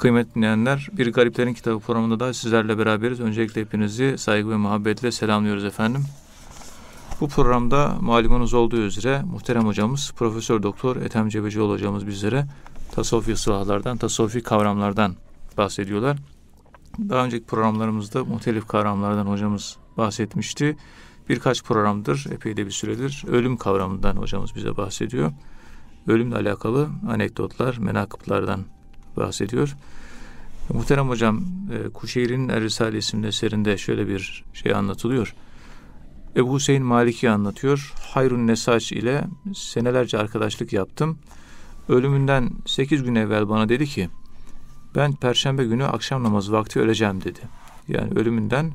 Kıymetli dinleyenler, Bir Gariplerin Kitabı programında da sizlerle beraberiz. Öncelikle hepinizi saygı ve muhabbetle selamlıyoruz efendim. Bu programda malumunuz olduğu üzere muhterem hocamız Profesör Doktor Ethem Cebecioğlu hocamız bizlere tasavvufi sıvahlardan, tasavvufi kavramlardan bahsediyorlar. Daha önceki programlarımızda muhtelif kavramlardan hocamız bahsetmişti. Birkaç programdır, epey de bir süredir ölüm kavramından hocamız bize bahsediyor. Ölümle alakalı anekdotlar, menakıplardan bahsediyor. Muhterem hocam, e, Kuşeyri'nin Er Risale isimli eserinde şöyle bir şey anlatılıyor. Ebu Hüseyin Maliki anlatıyor. Hayrun Nesaç ile senelerce arkadaşlık yaptım. Ölümünden sekiz gün evvel bana dedi ki, ben perşembe günü akşam namazı vakti öleceğim dedi. Yani ölümünden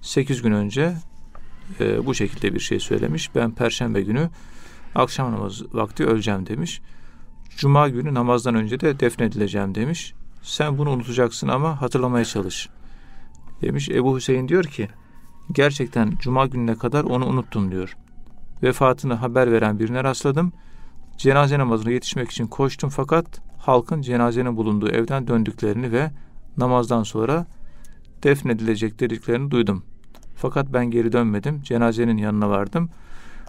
sekiz gün önce e, bu şekilde bir şey söylemiş. Ben perşembe günü akşam namazı vakti öleceğim demiş. Cuma günü namazdan önce de defnedileceğim demiş. Sen bunu unutacaksın ama hatırlamaya çalış. Demiş Ebu Hüseyin diyor ki gerçekten cuma gününe kadar onu unuttum diyor. Vefatını haber veren birine rastladım. Cenaze namazına yetişmek için koştum fakat halkın cenazenin bulunduğu evden döndüklerini ve namazdan sonra defnedilecek dediklerini duydum. Fakat ben geri dönmedim. Cenazenin yanına vardım.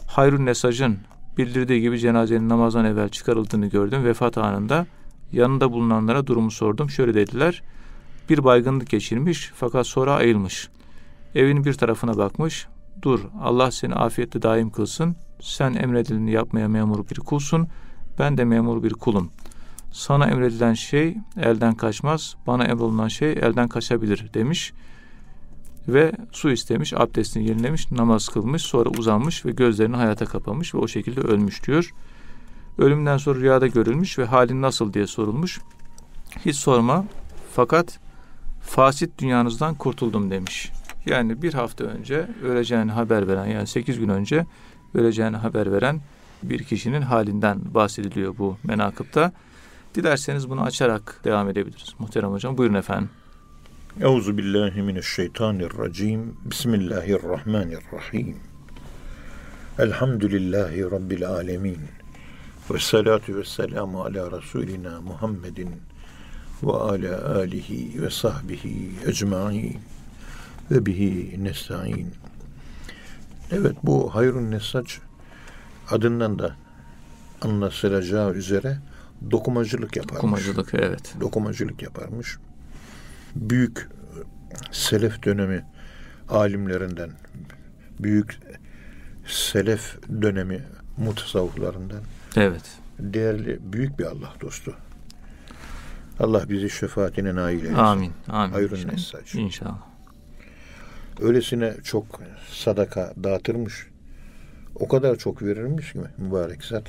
Hayrun Nesaj'ın bildirdiği gibi cenazenin namazdan evvel çıkarıldığını gördüm. Vefat anında yanında bulunanlara durumu sordum. Şöyle dediler. Bir baygınlık geçirmiş fakat sonra ayılmış. Evin bir tarafına bakmış. Dur Allah seni afiyetle daim kılsın. Sen emredileni yapmaya memur bir kulsun. Ben de memur bir kulum. Sana emredilen şey elden kaçmaz. Bana emrolunan şey elden kaçabilir demiş ve su istemiş, abdestini yenilemiş, namaz kılmış, sonra uzanmış ve gözlerini hayata kapamış ve o şekilde ölmüş diyor. Ölümden sonra rüyada görülmüş ve halin nasıl diye sorulmuş. Hiç sorma fakat fasit dünyanızdan kurtuldum demiş. Yani bir hafta önce öleceğini haber veren yani sekiz gün önce öleceğini haber veren bir kişinin halinden bahsediliyor bu menakıpta. Dilerseniz bunu açarak devam edebiliriz. Muhterem hocam buyurun efendim. Euzu billahi mineşşeytanirracim. Bismillahirrahmanirrahim. Elhamdülillahi rabbil alamin. Ve salatu ve selamu ala Resulina Muhammedin ve ala alihi ve sahbihi ecmain ve bihi nesta'in. Evet bu Hayrun Nesaç adından da anlaşılacağı üzere dokumacılık yaparmış. Dokumacılık evet. Dokumacılık yaparmış büyük selef dönemi alimlerinden, büyük selef dönemi mutasavvıflarından. Evet. Değerli, büyük bir Allah dostu. Allah bizi şefaatine nail eylesin. Amin. Amin. Hayrun inşallah. İnşallah. Öylesine çok sadaka dağıtırmış. O kadar çok verirmiş ki mübarek zat.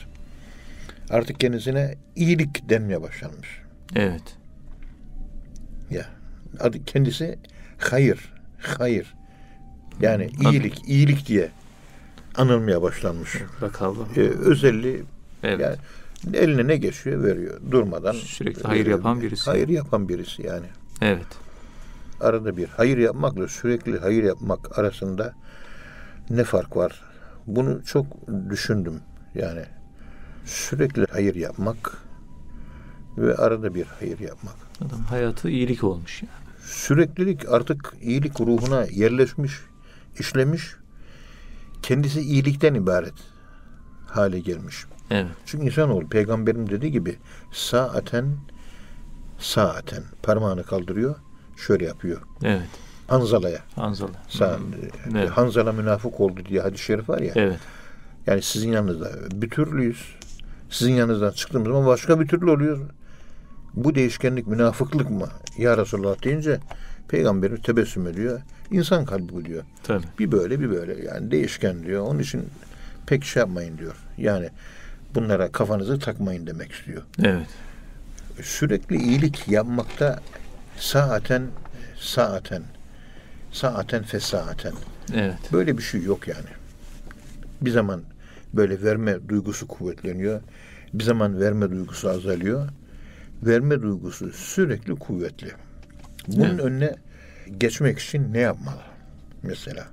Artık kendisine iyilik denmeye başlanmış. Evet. Ya adı kendisi hayır, hayır. Yani iyilik, iyilik diye anılmaya başlanmış. Bakalım. Ee, özelliği evet. yani eline ne geçiyor veriyor durmadan. Sürekli hayır yapan birisi. Hayır yapan birisi yani. Evet. Arada bir hayır yapmakla sürekli hayır yapmak arasında ne fark var? Bunu çok düşündüm. Yani sürekli hayır yapmak ve arada bir hayır yapmak. Adam hayatı iyilik olmuş yani süreklilik artık iyilik ruhuna yerleşmiş, işlemiş. Kendisi iyilikten ibaret hale gelmiş. Evet. Çünkü insanoğlu peygamberin dediği gibi saaten saaten parmağını kaldırıyor şöyle yapıyor. Evet. Hanzala'ya. Hanzala. Sa hmm. evet. Hanzala münafık oldu diye hadis-i şerif var ya. Evet. Yani sizin yanınızda bir türlüyüz. Sizin yanınızdan çıktığımız zaman başka bir türlü oluyor bu değişkenlik münafıklık mı? Ya Resulullah deyince peygamberimiz tebessüm ediyor. İnsan kalbi bu diyor. Tabii. Bir böyle bir böyle yani değişken diyor. Onun için pek şey yapmayın diyor. Yani bunlara kafanızı takmayın demek istiyor. Evet. Sürekli iyilik yapmakta saaten saaten saaten fesaaten. Evet. Böyle bir şey yok yani. Bir zaman böyle verme duygusu kuvvetleniyor. Bir zaman verme duygusu azalıyor verme duygusu sürekli kuvvetli. Bunun evet. önüne geçmek için ne yapmalı? Mesela.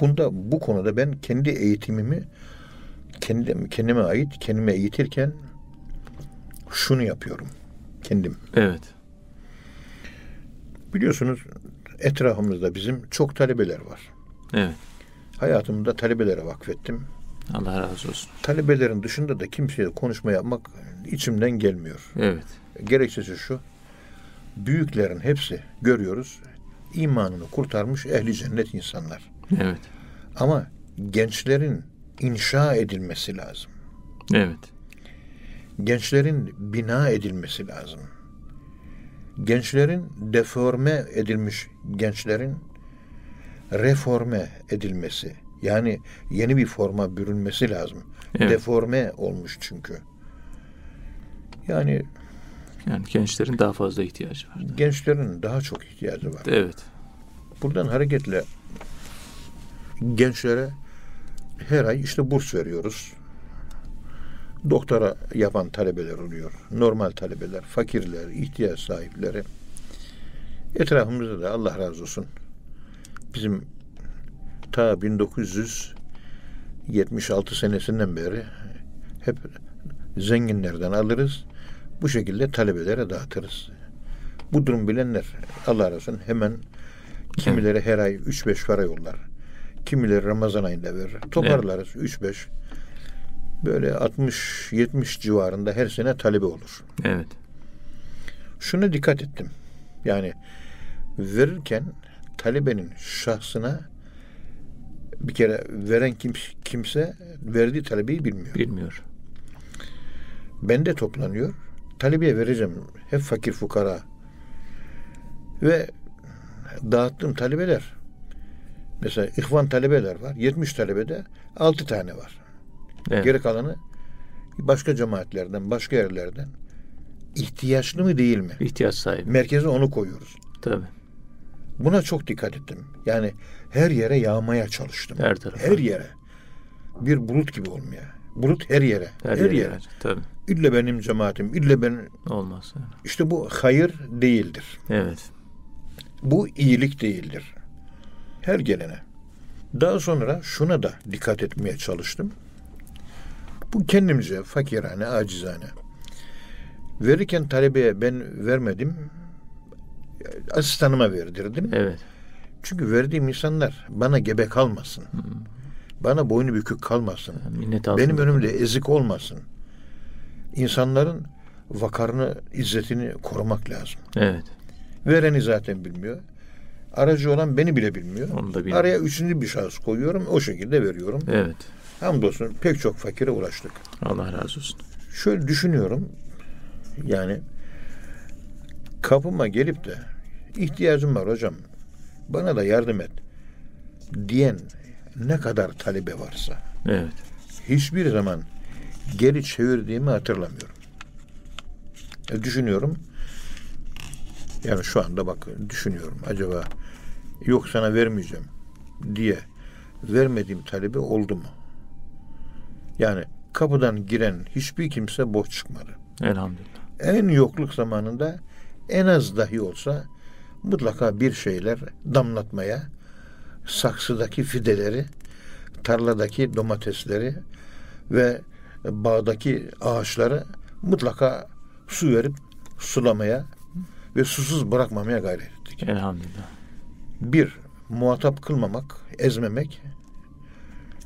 Bunda bu konuda ben kendi eğitimimi kendim, kendime ait kendime eğitirken şunu yapıyorum. Kendim. Evet. Biliyorsunuz etrafımızda bizim çok talebeler var. Evet. Hayatımda talebelere vakfettim. Allah razı olsun. Talebelerin dışında da kimseye konuşma yapmak içimden gelmiyor. Evet. Gerekçesi şu. Büyüklerin hepsi görüyoruz. imanını kurtarmış ehli cennet insanlar. Evet. Ama gençlerin inşa edilmesi lazım. Evet. Gençlerin bina edilmesi lazım. Gençlerin deforme edilmiş gençlerin reforme edilmesi. Yani yeni bir forma bürünmesi lazım. Evet. Deforme olmuş çünkü. Yani Yani gençlerin daha fazla ihtiyacı var. gençlerin daha çok ihtiyacı var. Evet. Buradan hareketle gençlere her ay işte burs veriyoruz. Doktora yapan talebeler oluyor. Normal talebeler, fakirler, ihtiyaç sahipleri. Etrafımızda da Allah razı olsun. Bizim ta 1976 senesinden beri hep zenginlerden alırız. Bu şekilde talebelere dağıtırız. Bu durum bilenler Allah razı olsun hemen kimileri her ay 3-5 para yollar. Kimileri Ramazan ayında verir. Toparlarız 3-5. Böyle 60-70 civarında her sene talebe olur. Evet. Şuna dikkat ettim. Yani verirken talebenin şahsına bir kere veren kim, kimse verdiği talebeyi bilmiyor. Bilmiyor. Bende toplanıyor. Talebeye vereceğim. Hep fakir fukara. Ve dağıttığım talebeler mesela ihvan talebeler var. 70 talebede 6 tane var. Evet. Geri kalanı başka cemaatlerden, başka yerlerden ihtiyaçlı mı değil mi? İhtiyaç sahibi. Merkeze onu koyuyoruz. Tabii. Buna çok dikkat ettim. Yani her yere yağmaya çalıştım. Her tarafa. Her yere. Bir bulut gibi olmaya. Bulut her yere. Her, Her, yere. yere. yer. Tabii. İlle benim cemaatim, ille ben Olmaz. yani. işte bu hayır değildir. Evet. Bu iyilik değildir. Her gelene. Daha sonra şuna da dikkat etmeye çalıştım. Bu kendimce fakirane, acizane. Verirken talebeye ben vermedim. Asistanıma verdirdim. Evet. Çünkü verdiğim insanlar bana gebe kalmasın. Bana boynu bükük kalmasın. Minnet. Benim önümde ezik olmasın. İnsanların vakarını, izzetini korumak lazım. Evet. Vereni zaten bilmiyor. Aracı olan beni bile bilmiyor. Onu da bilmiyor. Araya üçüncü bir şahıs koyuyorum. O şekilde veriyorum. Evet. Hamdolsun pek çok fakire ulaştık. Allah razı olsun. Şöyle düşünüyorum. Yani kapıma gelip de ihtiyacım var hocam. Bana da yardım et diyen ne kadar talebe varsa Evet. hiçbir zaman geri çevirdiğimi hatırlamıyorum. E, düşünüyorum. Yani şu anda bak düşünüyorum. Acaba yok sana vermeyeceğim diye vermediğim talebi oldu mu? Yani kapıdan giren hiçbir kimse boş çıkmadı. Elhamdülillah. En yokluk zamanında en az dahi olsa mutlaka bir şeyler damlatmaya, saksıdaki fideleri, tarladaki domatesleri ve bağdaki ağaçları mutlaka su verip sulamaya ve susuz bırakmamaya gayret ettik. Elhamdülillah. Bir, muhatap kılmamak, ezmemek.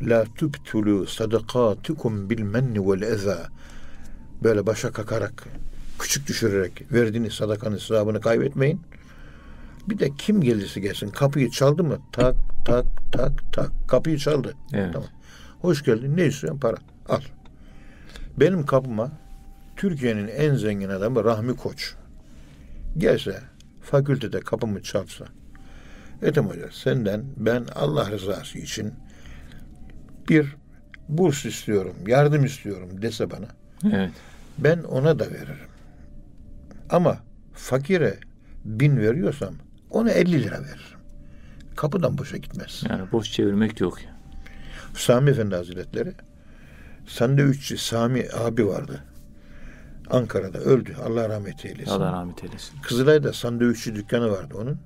La tubtulu sadakatukum bil menni vel eza. Böyle başa kakarak, küçük düşürerek verdiğiniz sadakanın hesabını kaybetmeyin. Bir de kim gelirse gelsin kapıyı çaldı mı? Tak tak tak tak. Kapıyı çaldı. Evet. Tamam. Hoş geldin. Ne istiyorsun? Para. Al. Benim kapıma Türkiye'nin en zengin adamı Rahmi Koç gelse fakültede kapımı çalsa Ethem Hoca senden ben Allah rızası için bir burs istiyorum, yardım istiyorum dese bana Evet. ben ona da veririm. Ama fakire bin veriyorsam ona 50 lira veririm. Kapıdan boşa gitmez. Yani boş çevirmek yok. Sami Efendi Hazretleri sandviççi Sami abi vardı. Ankara'da öldü. Allah rahmet eylesin. Allah rahmet eylesin. Kızılay'da sandviççi dükkanı vardı onun.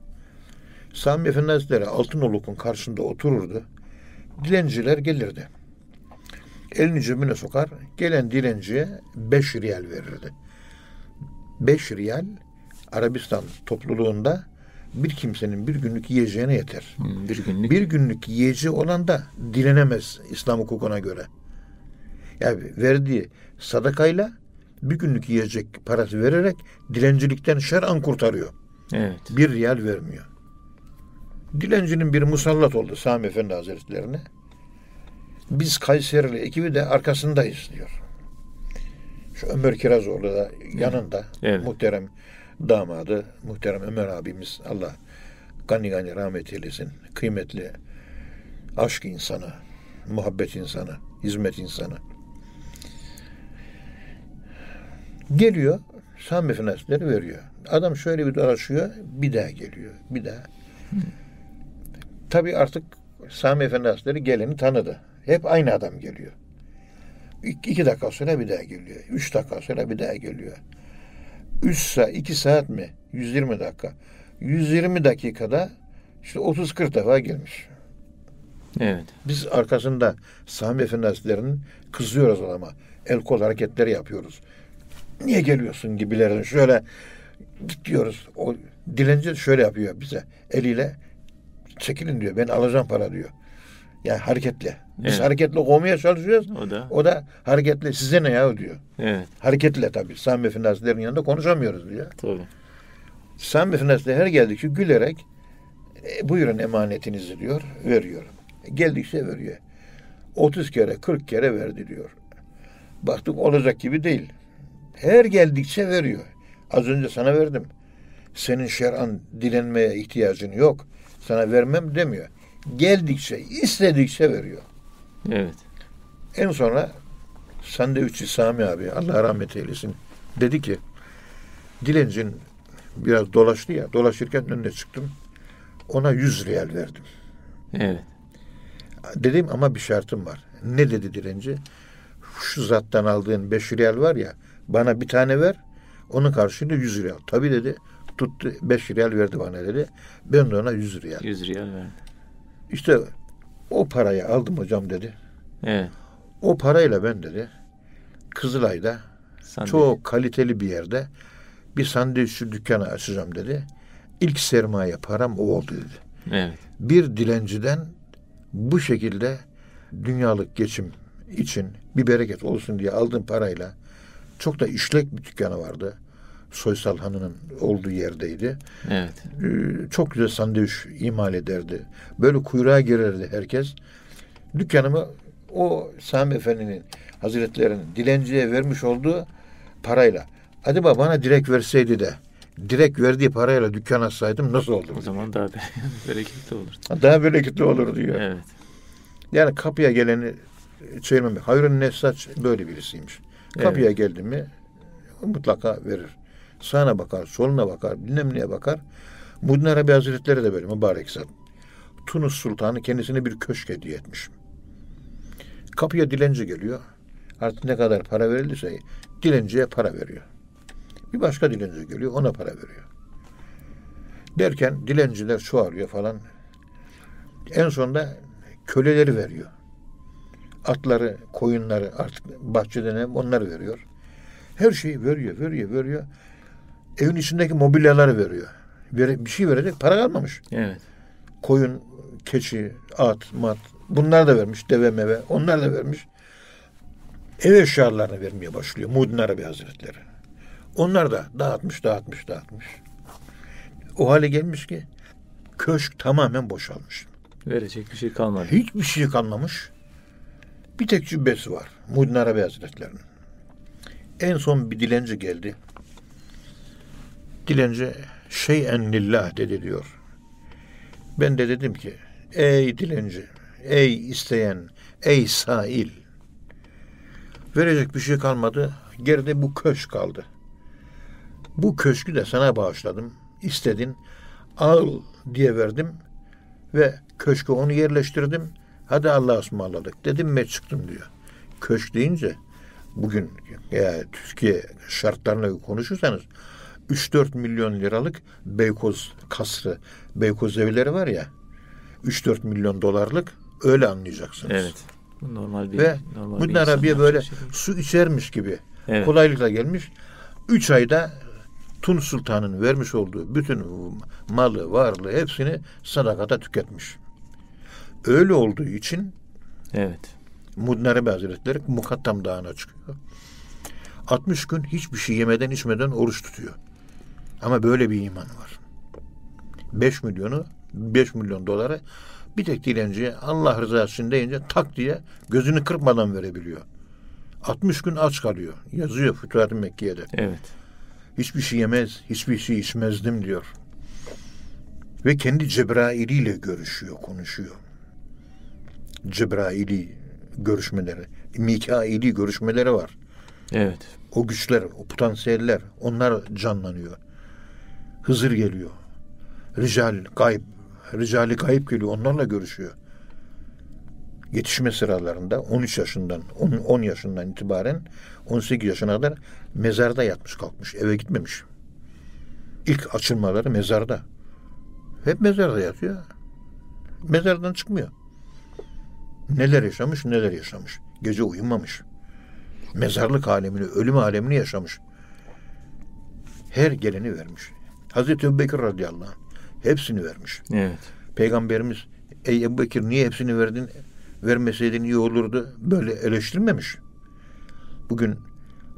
Sami Efendi Hazretleri Altınoluk'un karşısında otururdu. Dilenciler gelirdi. Elini cebine sokar. Gelen dilenciye beş riyal verirdi. Beş riyal Arabistan topluluğunda bir kimsenin bir günlük yiyeceğine yeter. Hmm, bir günlük. Bir günlük yiyeceği olan da dilenemez İslam hukukuna göre. Yani verdiği sadakayla bir günlük yiyecek parası vererek dilencilikten şer'an kurtarıyor. Evet. Bir riyal vermiyor. Dilencinin bir musallat oldu Sami Efendi Hazretlerine. Biz Kayserili ekibi de arkasındayız diyor. Şu Ömer Kirazoğlu da yanında. Evet. Muhterem damadı, muhterem Ömer abimiz Allah gani gani rahmet eylesin. Kıymetli aşk insanı, muhabbet insanı, hizmet insanı. Geliyor, Sami Efendi Hazretleri veriyor. Adam şöyle bir dolaşıyor, bir daha geliyor, bir daha. Tabii artık Sami Efendi Hazretleri geleni tanıdı. Hep aynı adam geliyor. İki, iki dakika sonra bir daha geliyor. Üç dakika sonra bir daha geliyor. Üç saat, iki saat mi? 120 dakika. 120 dakikada işte 30-40 defa gelmiş. Evet. Biz arkasında Sami Efendi Hazretleri'nin kızıyoruz ama el kol hareketleri yapıyoruz. Niye geliyorsun gibilerin şöyle git diyoruz. O dilenci şöyle yapıyor bize eliyle çekilin diyor ben alacağım para diyor. Yani hareketle. Biz Evet. hareketle kovmaya çalışıyoruz. O da. O da hareketle size ne ya diyor. Evet. Hareketle tabii. Sami Hazretleri'nin yanında konuşamıyoruz diyor. Tabii. Sami Hazretleri her geldikçe gülerek e, buyurun emanetinizi diyor. Veriyorum. Geldikçe veriyor. 30 kere 40 kere verdi diyor. Baktık olacak gibi değil. Her geldikçe veriyor. Az önce sana verdim. Senin şer'an dilenmeye ihtiyacın yok. Sana vermem demiyor. Geldikçe, istedikçe veriyor. Evet. En sonra sandviççi Sami abi Allah rahmet eylesin dedi ki dilencin biraz dolaştı ya dolaşırken önüne çıktım ona 100 riyal verdim. Evet. Dedim ama bir şartım var. Ne dedi dilenci? Şu zattan aldığın 5 riyal var ya bana bir tane ver onun karşılığında 100 riyal. Tabii dedi tuttu 5 riyal verdi bana dedi. Ben de ona 100 riyal. 100 riyal verdi. İşte o parayı aldım hocam dedi. Evet. O parayla ben dedi Kızılay'da Sandviç. çok kaliteli bir yerde bir sandviççi dükkanı açacağım dedi. İlk sermaye param o oldu dedi. Evet. Bir dilenciden bu şekilde dünyalık geçim için bir bereket olsun diye aldığım parayla çok da işlek bir dükkanı vardı. Soysal Hanı'nın olduğu yerdeydi. Evet. Ee, çok güzel sandviç imal ederdi. Böyle kuyruğa girerdi herkes. Dükkanımı o Sami Efendi'nin Hazretlerinin dilenciye vermiş olduğu parayla. Acaba bana direkt verseydi de direkt verdiği parayla dükkan açsaydım nasıl O olurdu? zaman daha be- bereketli olur. Daha bereketli olur diyor. Evet. Yani kapıya geleni çevirmemek. Hayrun Nesaç böyle birisiymiş. Kapıya geldi mi mutlaka verir. Sağına bakar, soluna bakar, bilmem neye bakar. Muhyiddin Arabi Hazretleri de böyle mübarek zat. Tunus Sultanı kendisine bir köşk hediye etmiş. Kapıya dilenci geliyor. Artık ne kadar para verildiyse dilenciye para veriyor. Bir başka dilenci geliyor ona para veriyor. Derken dilenciler çoğalıyor falan. En sonunda köleleri veriyor. Atları, koyunları artık bahçede ne onları veriyor. Her şeyi veriyor, veriyor, veriyor. Evin içindeki mobilyaları veriyor. Bir şey verecek para kalmamış. Evet. Koyun, keçi, at, mat bunlar da vermiş. Deve meve onlar da vermiş. Ev eşyalarını vermeye başlıyor Muhyiddin Arabi Hazretleri. Onlar da dağıtmış, dağıtmış, dağıtmış. O hale gelmiş ki köşk tamamen boşalmış. Verecek bir şey kalmadı. Hiçbir şey kalmamış. Bir tek cübbesi var. Muhyiddin Arabi Hazretleri'nin. En son bir dilenci geldi. Dilenci şeyen lillah dedi diyor. Ben de dedim ki ey dilenci, ey isteyen, ey sail. Verecek bir şey kalmadı. Geride bu köşk kaldı. Bu köşkü de sana bağışladım. İstedin. Al diye verdim ve köşke onu yerleştirdim. Hadi Allah'a ısmarladık dedim ve çıktım diyor. Köşk deyince bugün ya Türkiye şartlarına konuşursanız 3-4 milyon liralık Beykoz kasrı, Beykoz evleri var ya 3-4 milyon dolarlık öyle anlayacaksınız. Evet. Bu Normal bir Ve normal Arabi'ye yapacağı böyle şey su içermiş gibi Evet. kolaylıkla gelmiş. 3 ayda Tun Sultan'ın vermiş olduğu bütün malı, varlığı hepsini sadakata tüketmiş. Öyle olduğu için Evet. Mudnarebe Hazretleri Mukattam Dağı'na çıkıyor. 60 gün hiçbir şey yemeden içmeden oruç tutuyor. Ama böyle bir iman var. 5 milyonu 5 milyon doları bir tek dilenciye Allah rızası için deyince tak diye gözünü kırpmadan verebiliyor. 60 gün aç kalıyor. Yazıyor Fütuhat-ı Mekke'de. Evet. Hiçbir şey yemez, hiçbir şey içmezdim diyor. Ve kendi Cebrail ile görüşüyor, konuşuyor. Cebraili görüşmeleri, Mikaili görüşmeleri var. Evet. O güçler, o potansiyeller, onlar canlanıyor. Hızır geliyor. Rical, gayb, Ricali gayb geliyor, onlarla görüşüyor. Yetişme sıralarında 13 yaşından, 10, 10 yaşından itibaren 18 yaşına kadar mezarda yatmış kalkmış, eve gitmemiş. İlk açılmaları mezarda. Hep mezarda yatıyor. Mezardan çıkmıyor. Neler yaşamış, neler yaşamış. Gece uyumamış. Mezarlık alemini, ölüm alemini yaşamış. Her geleni vermiş. Hazreti Ebubekir radıyallahu anh hepsini vermiş. Evet. Peygamberimiz ey Ebu Bekir niye hepsini verdin? Vermeseydin iyi olurdu. Böyle eleştirmemiş. Bugün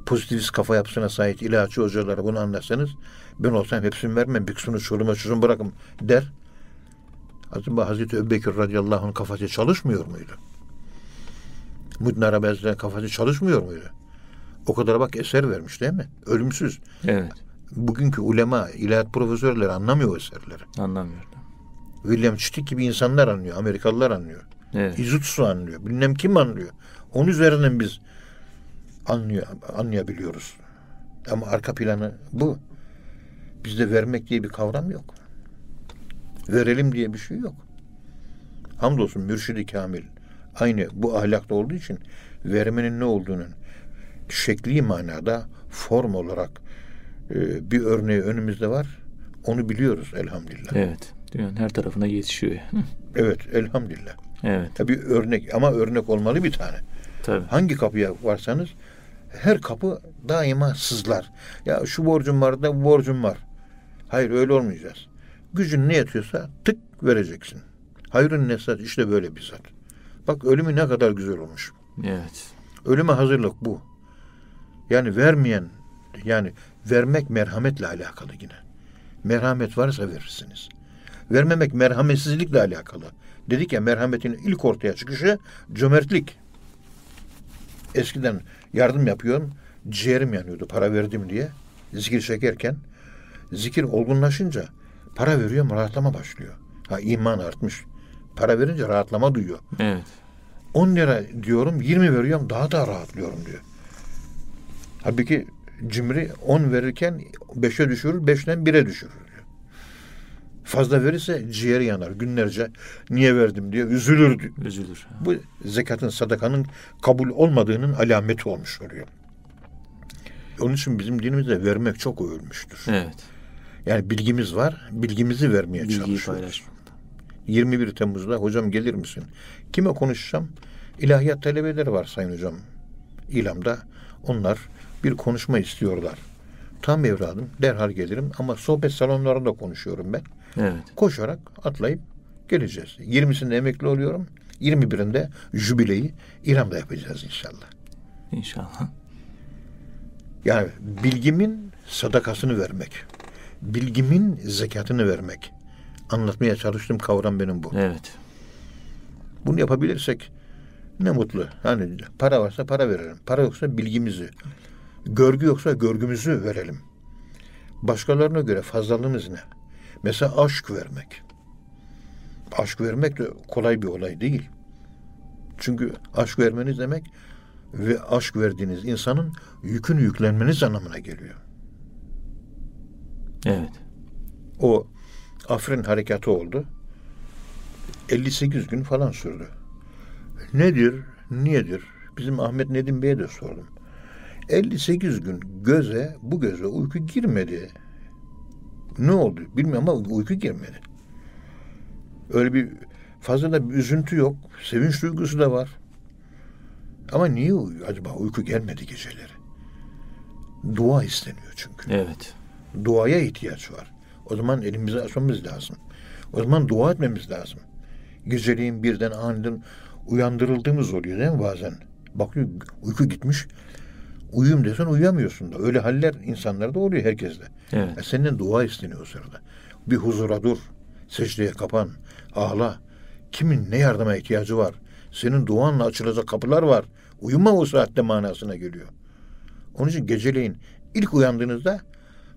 pozitivist kafa yapısına sahip ilaççı hocalara bunu anlatsanız ben olsam hepsini vermem. Bir kısmını çoluğuma çocuğuma bırakın der. Acaba Hazreti Ebubekir radıyallahu anh kafası çalışmıyor muydu? Mudin Arabez'den kafası çalışmıyor muydu? O kadar bak eser vermiş değil mi? Ölümsüz. Evet. Bugünkü ulema, ilahiyat profesörleri anlamıyor eserleri. Anlamıyorum. William Çitik gibi insanlar anlıyor. Amerikalılar anlıyor. Evet. İzutsu anlıyor. Bilmem kim anlıyor. Onun üzerinden biz anlıyor, anlayabiliyoruz. Ama arka planı bu. Bizde vermek diye bir kavram yok. Verelim diye bir şey yok. Hamdolsun mürşidi kamil. Aynı bu ahlakta olduğu için vermenin ne olduğunun şekli manada form olarak e, bir örneği önümüzde var. Onu biliyoruz elhamdülillah. Evet. Dünyanın her tarafına yetişiyor. Evet elhamdülillah. evet. Tabii örnek ama örnek olmalı bir tane. Tabii. Hangi kapıya varsanız her kapı daima sızlar. Ya şu borcum var da bu borcum var. Hayır öyle olmayacağız. Gücün ne yetiyorsa tık vereceksin. Hayrın nesat işte böyle bir zat. Bak ölümü ne kadar güzel olmuş. Evet. Ölüme hazırlık bu. Yani vermeyen yani vermek merhametle alakalı yine. Merhamet varsa verirsiniz. Vermemek merhametsizlikle alakalı. Dedik ya merhametin ilk ortaya çıkışı cömertlik. Eskiden yardım yapıyorum. Ciğerim yanıyordu para verdim diye. Zikir çekerken. Zikir olgunlaşınca para veriyorum rahatlama başlıyor. Ha iman artmış. Para verince rahatlama duyuyor. Evet. 10 lira diyorum 20 veriyorum daha da rahatlıyorum diyor. Halbuki cimri 10 verirken 5'e düşürür 5'ten 1'e düşürür. Fazla verirse ciğeri yanar günlerce niye verdim diye üzülür diyor. Üzülür. Bu zekatın sadakanın kabul olmadığının alameti olmuş oluyor. Onun için bizim dinimizde vermek çok övülmüştür. Evet. Yani bilgimiz var, bilgimizi vermeye Bilgiyi çalışıyoruz. paylaşmak. 21 Temmuz'da hocam gelir misin? Kime konuşacağım? İlahiyat talebeleri var sayın hocam. İlamda. Onlar bir konuşma istiyorlar. Tam evladım derhal gelirim ama sohbet salonlarında konuşuyorum ben. Evet. Koşarak atlayıp geleceğiz. 20'sinde emekli oluyorum. 21'inde jübileyi İran'da yapacağız inşallah. İnşallah. Yani bilgimin sadakasını vermek. Bilgimin zekatını vermek. Anlatmaya çalıştığım kavram benim bu. Evet. Bunu yapabilirsek ne mutlu. Hani para varsa para verelim. Para yoksa bilgimizi. Görgü yoksa görgümüzü verelim. Başkalarına göre fazlalığımız ne? Mesela aşk vermek. Aşk vermek de kolay bir olay değil. Çünkü aşk vermeniz demek ve aşk verdiğiniz insanın yükünü yüklenmeniz anlamına geliyor. Evet. O Afrin harekatı oldu. 58 gün falan sürdü. Nedir, niyedir? Bizim Ahmet Nedim Bey'e de sordum. 58 gün göze, bu göze uyku girmedi. Ne oldu bilmiyorum ama uyku girmedi. Öyle bir fazla da bir üzüntü yok. Sevinç duygusu da var. Ama niye uyuyor acaba? Uyku gelmedi geceleri. Dua isteniyor çünkü. Evet. duaya ihtiyaç var. O zaman elimizi açmamız lazım. O zaman dua etmemiz lazım. Geceliğin birden aniden uyandırıldığımız oluyor değil mi bazen? Bakıyor uyku gitmiş. Uyuyayım desen uyuyamıyorsun da. Öyle haller insanlarda oluyor herkeste. Evet. E senden dua isteniyor o sırada. Bir huzura dur. Secdeye kapan. Ağla. Kimin ne yardıma ihtiyacı var? Senin duanla açılacak kapılar var. Uyuma o saatte manasına geliyor. Onun için geceleyin ilk uyandığınızda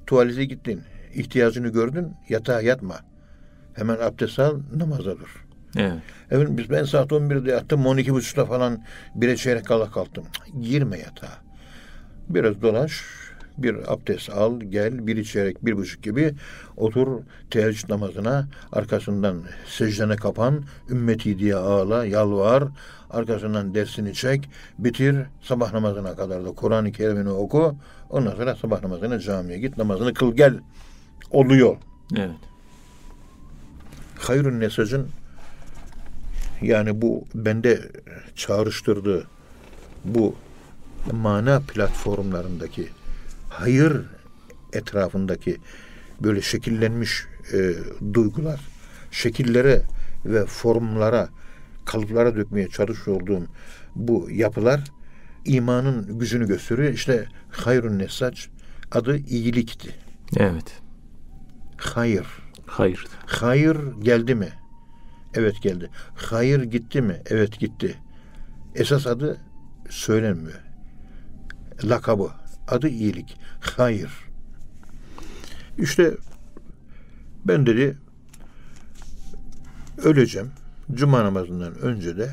tuvalete gittin. ihtiyacını gördün. Yatağa yatma. Hemen abdest al namaza dur. Evet. Efendim biz ben saat 11'de yattım 12.30'da falan bire çeyrek kala kalktım. Girme yatağa. Biraz dolaş, bir abdest al, gel, bir içerek, bir buçuk gibi otur teheccüd namazına, arkasından secdene kapan, ümmeti diye ağla, yalvar, arkasından dersini çek, bitir, sabah namazına kadar da Kur'an-ı Kerim'ini oku, ondan sonra sabah namazına camiye git, namazını kıl gel. Oluyor. Evet. Hayrun Nesac'ın yani bu bende çağrıştırdığı bu mana platformlarındaki hayır etrafındaki böyle şekillenmiş e, duygular, şekillere ve formlara, kalıplara dökmeye olduğum bu yapılar imanın gücünü gösteriyor. İşte hayrun nesaç adı iyilikti. Evet. Hayır. Hayır. Hayır geldi mi? Evet geldi. Hayır gitti mi? Evet gitti. Esas adı söylenmiyor. Lakabı. Adı iyilik. Hayır. İşte ben dedi öleceğim. Cuma namazından önce de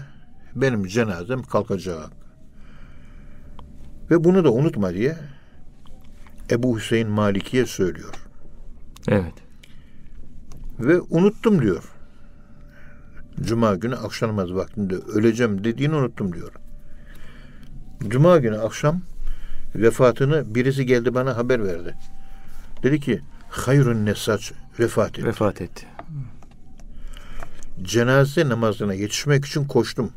benim cenazem kalkacak. Ve bunu da unutma diye Ebu Hüseyin Maliki'ye söylüyor. Evet. Ve unuttum diyor. Cuma günü akşam namazı vaktinde öleceğim dediğini unuttum diyor. Cuma günü akşam vefatını birisi geldi bana haber verdi. Dedi ki Hayrun Nesaç vefat etti. Vefat etti. Cenaze namazına yetişmek için koştum.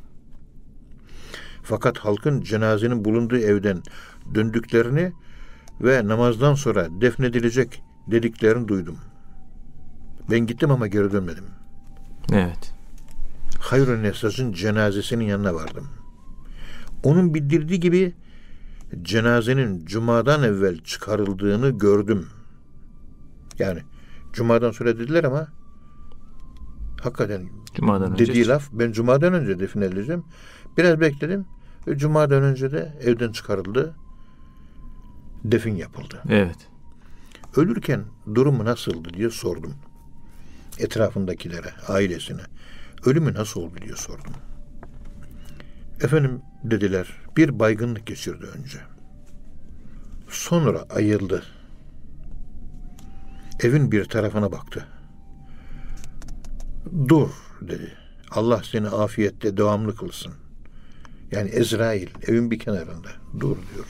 Fakat halkın cenazenin bulunduğu evden döndüklerini ve namazdan sonra defnedilecek dediklerini duydum. Ben gittim ama geri dönmedim. Evet. Hayrun Nesas'ın cenazesinin yanına vardım. Onun bildirdiği gibi cenazenin cumadan evvel çıkarıldığını gördüm. Yani cumadan sonra dediler ama hakikaten Cuma'dan önce. dediği laf ben cumadan önce defnedileceğim. Biraz bekledim. Ve cumadan önce de evden çıkarıldı. Defin yapıldı. Evet. Ölürken durumu nasıldı diye sordum. Etrafındakilere, ailesine. Ölümü nasıl oldu diye sordum. Efendim dediler bir baygınlık geçirdi önce. Sonra ayıldı. Evin bir tarafına baktı. Dur dedi. Allah seni afiyette devamlı kılsın. Yani Ezrail evin bir kenarında. Dur diyor.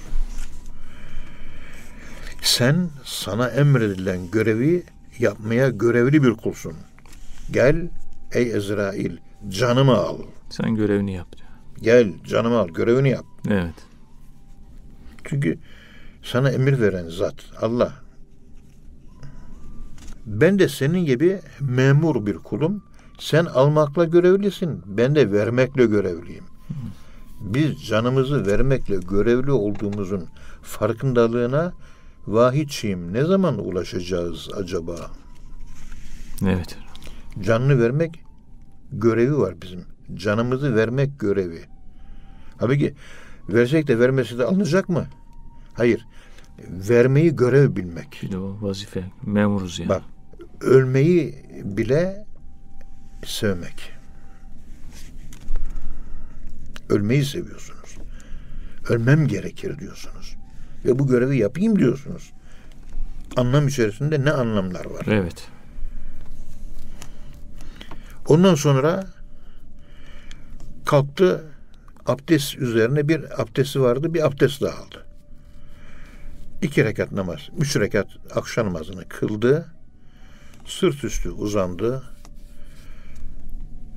Sen sana emredilen görevi yapmaya görevli bir kulsun. Gel ey Ezrail canımı al. Sen görevini yap diyor. Gel canımı al görevini yap. Evet. Çünkü sana emir veren zat Allah. Ben de senin gibi memur bir kulum. Sen almakla görevlisin. Ben de vermekle görevliyim. Biz canımızı vermekle görevli olduğumuzun farkındalığına vahidçiyim. Ne zaman ulaşacağız acaba? Evet. Canını vermek görevi var bizim. Canımızı vermek görevi. Halbuki versek de vermesi de alınacak mı? Hayır. Vermeyi görev bilmek. Bir de o vazife. Memuruz yani. Bak ölmeyi bile sevmek. Ölmeyi seviyorsunuz. Ölmem gerekir diyorsunuz. Ve bu görevi yapayım diyorsunuz. Anlam içerisinde ne anlamlar var? Evet. Ondan sonra kalktı abdest üzerine bir abdesti vardı bir abdest daha aldı. İki rekat namaz, üç rekat akşam namazını kıldı. Sırt üstü uzandı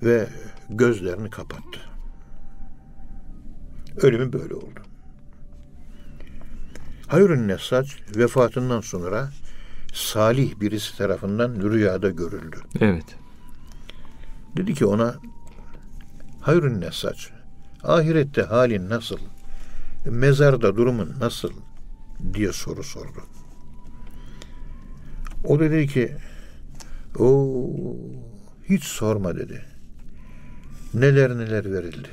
ve gözlerini kapattı. Ölümü böyle oldu. Hayrun Nesac vefatından sonra salih birisi tarafından rüyada görüldü. Evet. Dedi ki ona hayrun ne saç? Ahirette halin nasıl? Mezarda durumun nasıl? diye soru sordu. O dedi ki o hiç sorma dedi. Neler neler verildi.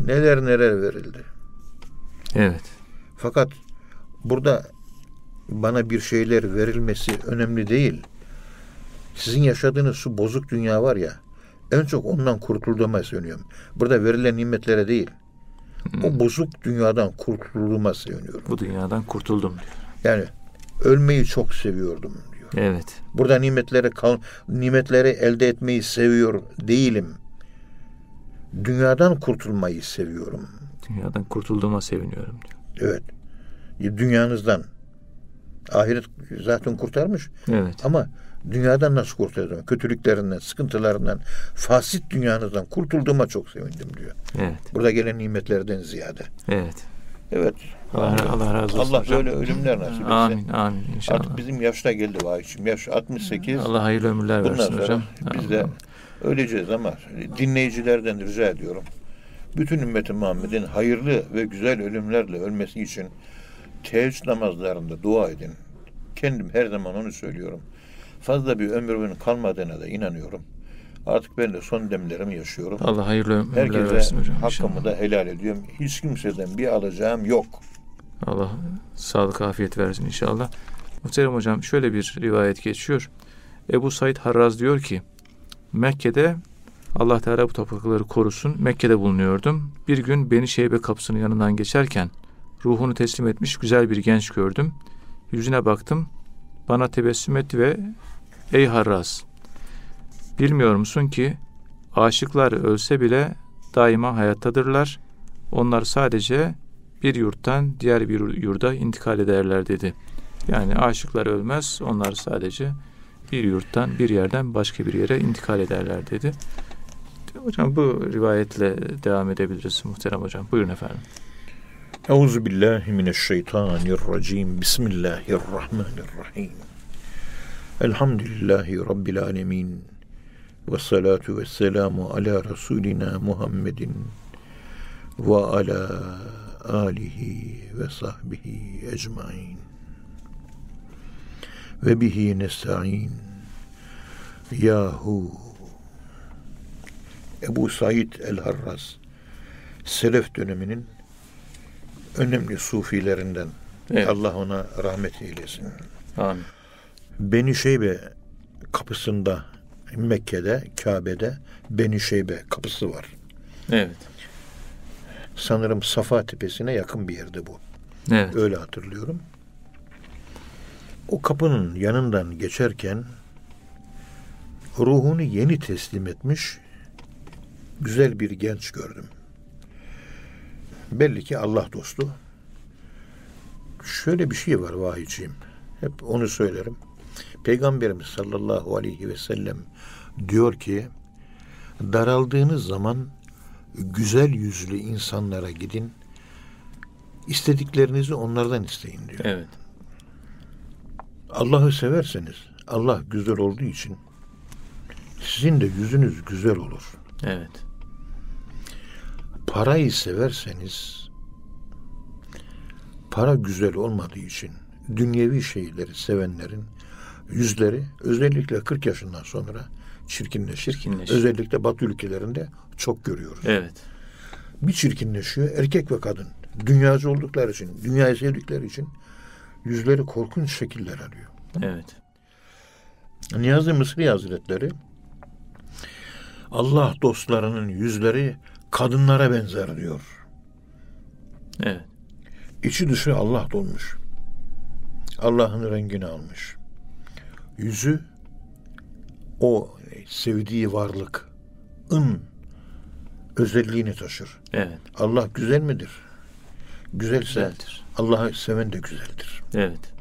Neler neler verildi. Evet. Fakat burada bana bir şeyler verilmesi önemli değil. Sizin yaşadığınız şu bozuk dünya var ya, en çok ondan kurtulduğuma seviniyorum. Burada verilen nimetlere değil, o bozuk dünyadan kurtulduğuma seviniyorum. Bu dünyadan kurtuldum diyor. Yani ölmeyi çok seviyordum diyor. Evet. Burada nimetleri kal nimetleri elde etmeyi seviyor değilim. Dünyadan kurtulmayı seviyorum. Dünyadan kurtulduğuma seviniyorum diyor. Evet. Dünyanızdan. Ahiret zaten kurtarmış. Evet. Ama dünyadan nasıl kurtulacağım? Kötülüklerinden, sıkıntılarından, fasit dünyanızdan kurtulduğuma çok sevindim diyor. Evet. Burada gelen nimetlerden ziyade. Evet. Evet. Allah, Allah razı olsun Allah hocam. böyle ölümler nasip etsin. Amin. Amin. İnşallah. Artık bizim yaşta geldi vahişim. Yaş 68. Allah hayırlı ömürler Bundan versin hocam. biz de öleceğiz ama dinleyicilerden rica ediyorum. Bütün ümmeti Muhammed'in hayırlı ve güzel ölümlerle ölmesi için teheccüd namazlarında dua edin. Kendim her zaman onu söylüyorum. Fazla bir ömrümün kalmadığına da inanıyorum. Artık ben de son demlerimi yaşıyorum. Allah hayırlı ömürler Herkese versin hocam. hakkımı inşallah. da helal ediyorum. Hiç kimseden bir alacağım yok. Allah sağlık afiyet versin inşallah. Muhterem hocam şöyle bir rivayet geçiyor. Ebu Said Harraz diyor ki Mekke'de Allah Teala bu toprakları korusun. Mekke'de bulunuyordum. Bir gün Beni Şeybe kapısının yanından geçerken ruhunu teslim etmiş güzel bir genç gördüm. Yüzüne baktım. Bana tebessüm etti ve ey Harraz bilmiyor musun ki aşıklar ölse bile daima hayattadırlar. Onlar sadece bir yurttan diğer bir yurda intikal ederler dedi. Yani aşıklar ölmez, onlar sadece bir yurttan bir yerden başka bir yere intikal ederler dedi. Hocam bu rivayetle devam edebiliriz muhterem hocam. Buyurun efendim. Euzu billahi mineşşeytanirracim. Bismillahirrahmanirrahim. Elhamdülillahi rabbil alamin. Ve salatu ve selamu ala Resulina Muhammedin ve ala alihi ve sahbihi ecmain. Ve bihi nesta'in. Yahu Ebu Said el-Harraz Selef döneminin önemli sufilerinden. Evet. Allah ona rahmet eylesin. Amin. Beni Şeybe kapısında Mekke'de, Kabe'de Beni Şeybe kapısı var. Evet. Sanırım Safa Tepesi'ne yakın bir yerde bu. Evet. Öyle hatırlıyorum. O kapının yanından geçerken ruhunu yeni teslim etmiş güzel bir genç gördüm. Belli ki Allah dostu. Şöyle bir şey var vahiyciğim. Hep onu söylerim. Peygamberimiz sallallahu aleyhi ve sellem diyor ki daraldığınız zaman güzel yüzlü insanlara gidin. istediklerinizi onlardan isteyin diyor. Evet. Allah'ı severseniz Allah güzel olduğu için sizin de yüzünüz güzel olur. Evet. Parayı severseniz para güzel olmadığı için dünyevi şeyleri sevenlerin yüzleri özellikle 40 yaşından sonra çirkinleşir. Çirkinleşir. Özellikle Batı ülkelerinde çok görüyoruz. Evet. Bir çirkinleşiyor erkek ve kadın. Dünyacı oldukları için, dünyayı sevdikleri için yüzleri korkunç şekiller alıyor. Evet. Niyazi Mısri Hazretleri Allah dostlarının yüzleri kadınlara benzer diyor. Evet. İçi dışı Allah dolmuş. Allah'ın rengini almış. Yüzü o sevdiği varlık ın özelliğini taşır. Evet. Allah güzel midir? Güzelse Güzeldir. Allah'ı seven de güzeldir. Evet.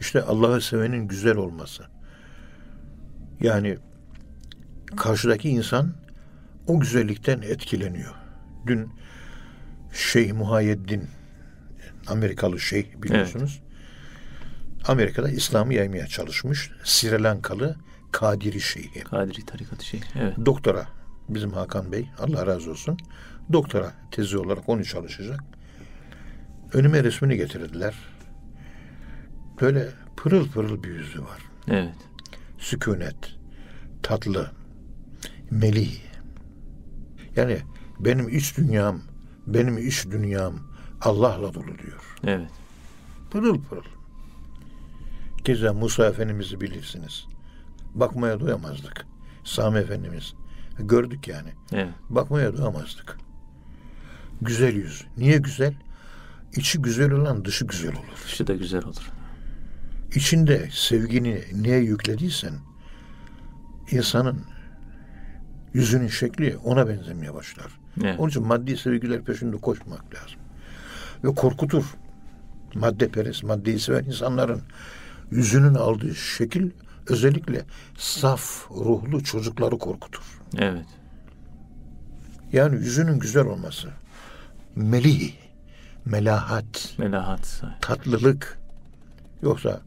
İşte Allah'ı sevenin güzel olması. Yani karşıdaki insan o güzellikten etkileniyor. Dün Şeyh Muhayyeddin Amerikalı şeyh biliyorsunuz. Amerika'da İslam'ı yaymaya çalışmış. Sri Lankalı Kadiri Şeyhi. Kadiri tarikatı şey. Evet. Doktora bizim Hakan Bey Allah razı olsun. Doktora tezi olarak onu çalışacak. Önüme resmini getirdiler. Böyle pırıl pırıl bir yüzü var. Evet. Sükunet, tatlı, melih. Yani benim iç dünyam, benim iç dünyam Allah'la dolu diyor. Evet. Pırıl pırıl. Keza Musa Efendimiz'i bilirsiniz. Bakmaya doyamazdık. Sami Efendimiz. Gördük yani. Evet. Bakmaya doyamazdık. Güzel yüz. Niye güzel? İçi güzel olan dışı güzel olur. Dışı da güzel olur. İçinde sevgini neye yüklediysen insanın yüzünün şekli ona benzemeye başlar. Evet. Onun için maddi sevgiler peşinde koşmak lazım. Ve korkutur. Madde perest, maddeyi seven insanların yüzünün aldığı şekil özellikle saf ruhlu çocukları korkutur. Evet. Yani yüzünün güzel olması, melih, melahat, Melahat. tatlılık. Yoksa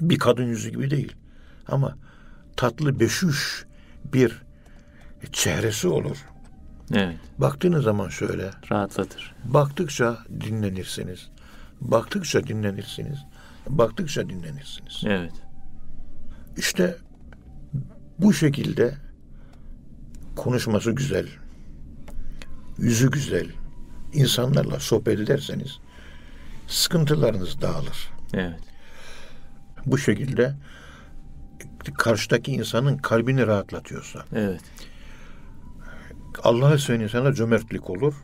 bir kadın yüzü gibi değil. Ama tatlı beşüş bir çehresi olur. Evet. Baktığınız zaman şöyle, Rahatlatır. baktıkça dinlenirsiniz. Baktıkça dinlenirsiniz. Baktıkça dinlenirsiniz. Evet. İşte bu şekilde konuşması güzel, yüzü güzel, insanlarla sohbet ederseniz sıkıntılarınız dağılır. Evet. Bu şekilde karşıdaki insanın kalbini rahatlatıyorsa, Evet. Allah'a seven insana cömertlik olur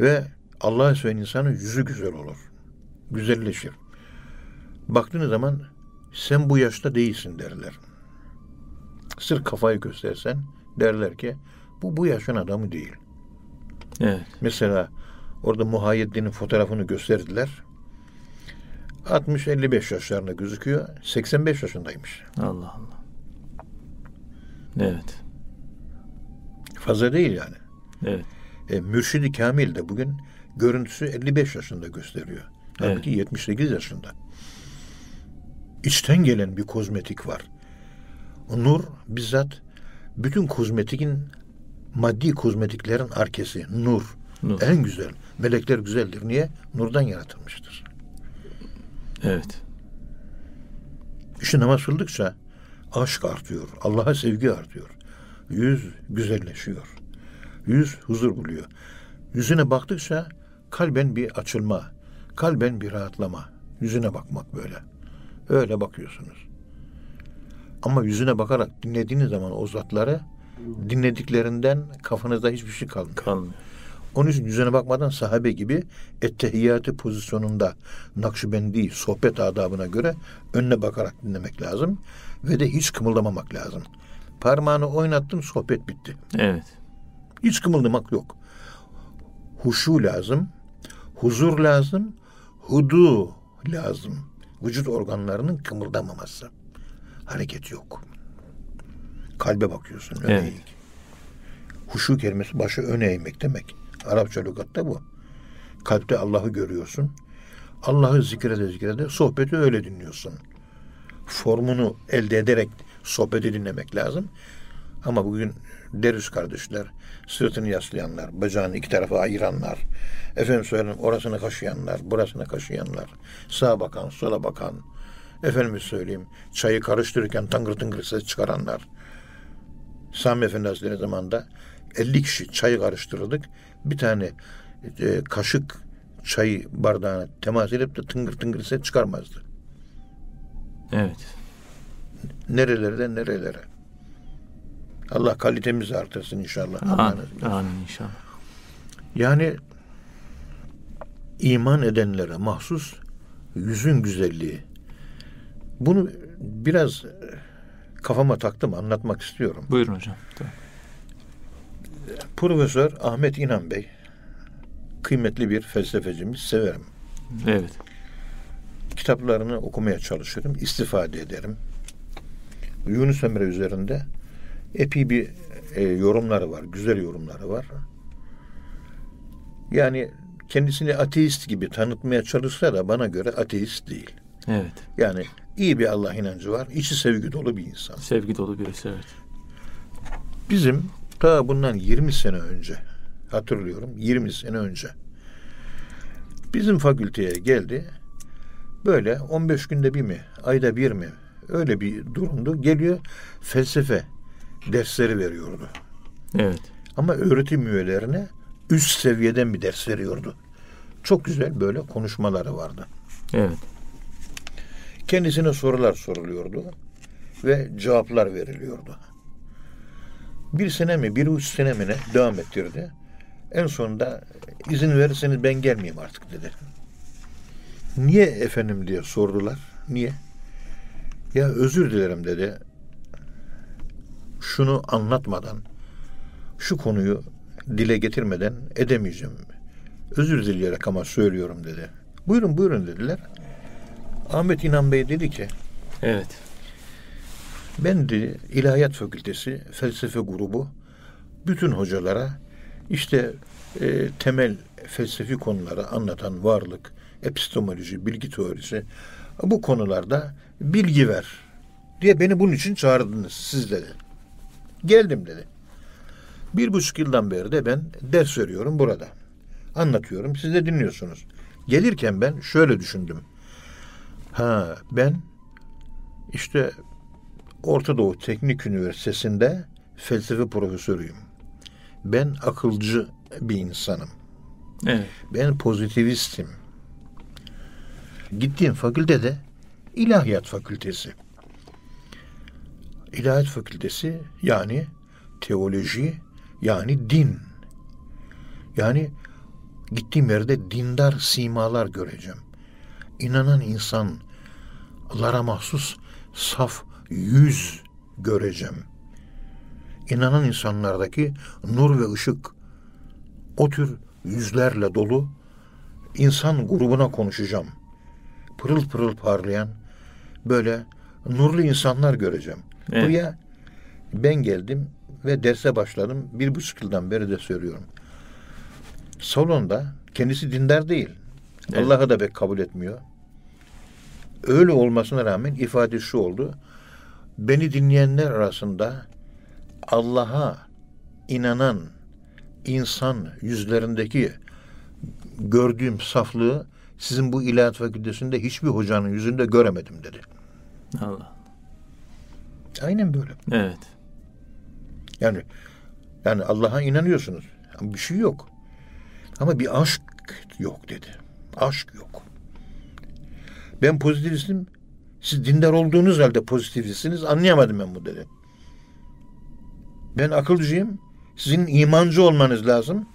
ve Allah'a seven insanın yüzü güzel olur. Güzelleşir. Baktığınız zaman sen bu yaşta değilsin derler. Sırf kafayı göstersen derler ki bu bu yaşın adamı değil. Evet. Mesela orada Muhayyedin'in fotoğrafını gösterdiler. 60-55 yaşlarında gözüküyor. 85 yaşındaymış. Allah Allah. Evet. Fazla değil yani. Evet. E, Mürşidi Kamil de bugün görüntüsü 55 yaşında gösteriyor. Halbuki 78 yaşında. İçten gelen bir kozmetik var. Nur bizzat bütün kozmetikin maddi kozmetiklerin arkesi nur. Nur. En güzel. Melekler güzeldir. Niye? Nurdan yaratılmıştır. Evet. İşte namaz kıldıkça aşk artıyor. Allah'a sevgi artıyor. Yüz güzelleşiyor. Yüz huzur buluyor. Yüzüne baktıkça kalben bir açılma, kalben bir rahatlama. Yüzüne bakmak böyle. Öyle bakıyorsunuz. Ama yüzüne bakarak dinlediğiniz zaman o zatları dinlediklerinden kafanızda hiçbir şey kalmıyor. Kalmıyor. Onun için yüzüne bakmadan sahabe gibi ettehiyyatı pozisyonunda Nakşibendi sohbet adabına göre önüne bakarak dinlemek lazım. Ve de hiç kımıldamamak lazım. Parmağını oynattın sohbet bitti. Evet. Hiç kımıldamak yok. Huşu lazım. Huzur lazım. Hudu lazım. Vücut organlarının kımıldamaması. Hareket yok. Kalbe bakıyorsun. Öne Evet. eğik. Huşu kelimesi başı öne eğmek demek. Arapça lügatta bu. Kalpte Allah'ı görüyorsun. Allah'ı zikrede zikrede sohbeti öyle dinliyorsun. Formunu elde ederek sohbeti dinlemek lazım. Ama bugün deriz kardeşler, sırtını yaslayanlar, bacağını iki tarafa ayıranlar, efendim söyleyeyim orasını kaşıyanlar, burasını kaşıyanlar, sağa bakan, sola bakan, efendim söyleyeyim çayı karıştırırken tangır tıngır ses çıkaranlar. Sami Efendi Hazretleri zamanında 50 kişi çayı karıştırırdık. Bir tane e, kaşık çayı bardağına temas edip de tıngır tıngır ses çıkarmazdı. Evet. Nerelerden nerelere. Allah kalitemizi artırsın inşallah. Allah Amin. Amin inşallah. Yani iman edenlere mahsus yüzün güzelliği. Bunu biraz e, kafama taktım anlatmak istiyorum. Buyurun hocam. Tamam. Profesör Ahmet İnan Bey kıymetli bir felsefecimiz severim. Evet. Kitaplarını okumaya çalışırım, istifade ederim. Yunus Emre üzerinde epey bir e, yorumları var, güzel yorumları var. Yani kendisini ateist gibi tanıtmaya çalışsa da bana göre ateist değil. Evet. Yani iyi bir Allah inancı var. içi sevgi dolu bir insan. Sevgi dolu birisi evet. Bizim ta bundan 20 sene önce hatırlıyorum 20 sene önce bizim fakülteye geldi. Böyle 15 günde bir mi, ayda bir mi öyle bir durumdu. Geliyor felsefe dersleri veriyordu. Evet. Ama öğretim üyelerine üst seviyeden bir ders veriyordu. Çok güzel böyle konuşmaları vardı. Evet. Kendisine sorular soruluyordu ve cevaplar veriliyordu. Bir sene mi, bir üç sene mi ne devam ettirdi. En sonunda izin verirseniz ben gelmeyeyim artık dedi. Niye efendim diye sordular. Niye? Ya özür dilerim dedi. Şunu anlatmadan, şu konuyu dile getirmeden edemeyeceğim. Özür dileyerek ama söylüyorum dedi. Buyurun buyurun dediler. Ahmet İnan Bey dedi ki Evet. ben de İlahiyat Fakültesi felsefe grubu bütün hocalara işte e, temel felsefi konuları anlatan varlık, epistemoloji, bilgi teorisi bu konularda bilgi ver diye beni bunun için çağırdınız siz dedi. Geldim dedi. Bir buçuk yıldan beri de ben ders veriyorum burada. Anlatıyorum, siz de dinliyorsunuz. Gelirken ben şöyle düşündüm. Ha ben işte Orta Doğu Teknik Üniversitesi'nde felsefe profesörüyüm. Ben akılcı bir insanım. Evet. Ben pozitivistim. Gittiğim fakültede İlahiyat Fakültesi. İlahiyat Fakültesi yani teoloji yani din. Yani gittiğim yerde dindar simalar göreceğim. İnanan insanlara mahsus saf yüz göreceğim. İnanan insanlardaki nur ve ışık o tür yüzlerle dolu insan grubuna konuşacağım. Pırıl pırıl parlayan böyle nurlu insanlar göreceğim. Evet. Buraya ben geldim ve derse başladım. Bir buçuk yıldan beri de söylüyorum. Salonda kendisi dindar değil. Evet. Allah'ı da pek kabul etmiyor. Öyle olmasına rağmen ifade şu oldu. Beni dinleyenler arasında Allah'a inanan insan yüzlerindeki gördüğüm saflığı sizin bu ilahiyat fakültesinde hiçbir hocanın yüzünde göremedim dedi. Allah. Aynen böyle. Evet. Yani yani Allah'a inanıyorsunuz. Ama bir şey yok. Ama bir aşk yok dedi. Aşk yok. Ben pozitivistim. Siz dindar olduğunuz halde pozitivistsiniz. Anlayamadım ben bu dedi. Ben akılcıyım. Sizin imancı olmanız lazım.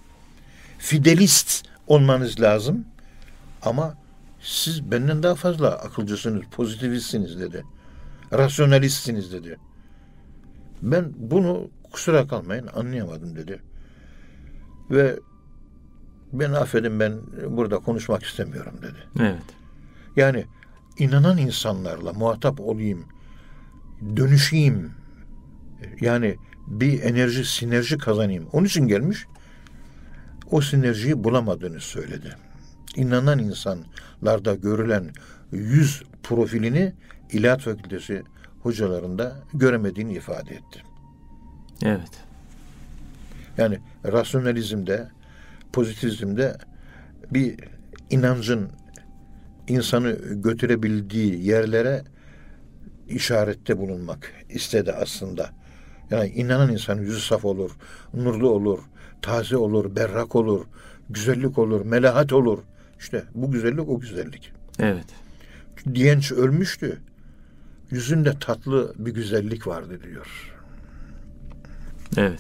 Fidelist olmanız lazım. Ama siz benden daha fazla akılcısınız, pozitivistsiniz dedi. Rasyonalistsiniz dedi. Ben bunu kusura kalmayın anlayamadım dedi. Ve ben affedin ben burada konuşmak istemiyorum dedi. Evet. Yani inanan insanlarla muhatap olayım, dönüşeyim. Yani bir enerji, sinerji kazanayım. Onun için gelmiş. O sinerjiyi bulamadığını söyledi. İnanan insanlarda görülen yüz profilini İlahiyat Fakültesi hocalarında göremediğini ifade etti. Evet. Yani rasyonalizmde, pozitivizmde bir inancın insanı götürebildiği yerlere işarette bulunmak istedi aslında. Yani inanan insan yüzü saf olur, nurlu olur, taze olur, berrak olur, güzellik olur, melahat olur. İşte bu güzellik o güzellik. Evet. Diyenç ölmüştü. Yüzünde tatlı bir güzellik vardı diyor. Evet.